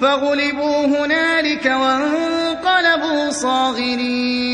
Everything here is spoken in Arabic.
فغلبوا هنالك وانقلبوا صاغرين.